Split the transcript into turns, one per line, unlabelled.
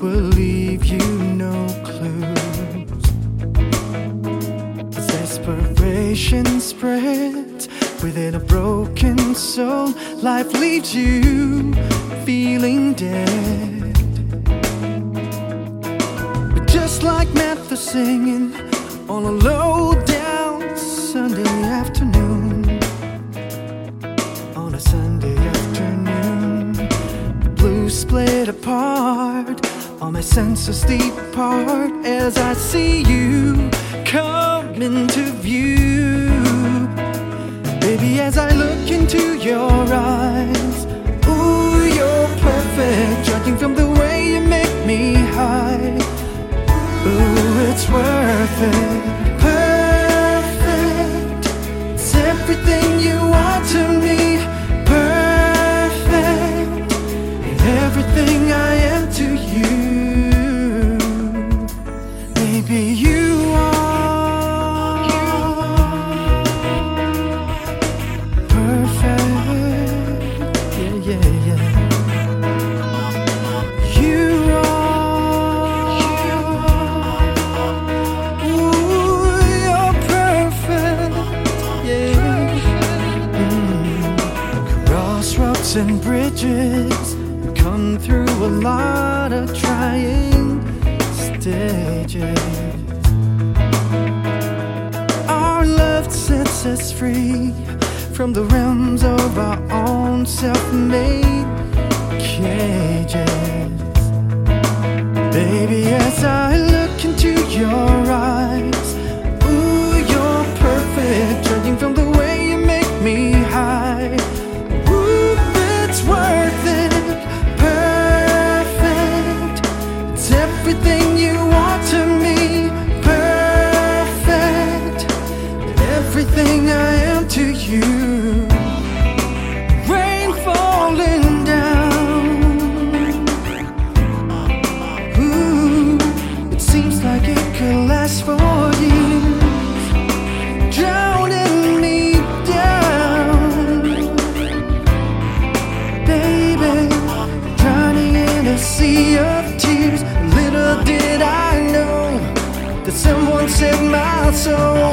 will leave you no clues. Desperation spreads within a broken soul. Life leaves you feeling dead. But just like Matthew singing on a low down Sunday afternoon. Apart. All my senses depart as I see you come into view. Baby, as I look into your eyes, ooh, you're perfect. Judging from the way you make me high, ooh, it's worth it. Yeah, yeah. You are. Ooh, you're perfect. Crossroads and bridges come through a lot of trying stages. Our love sets us free from the realms of our own self-made cages. Baby, as I of tears. Little did I know that someone set my soul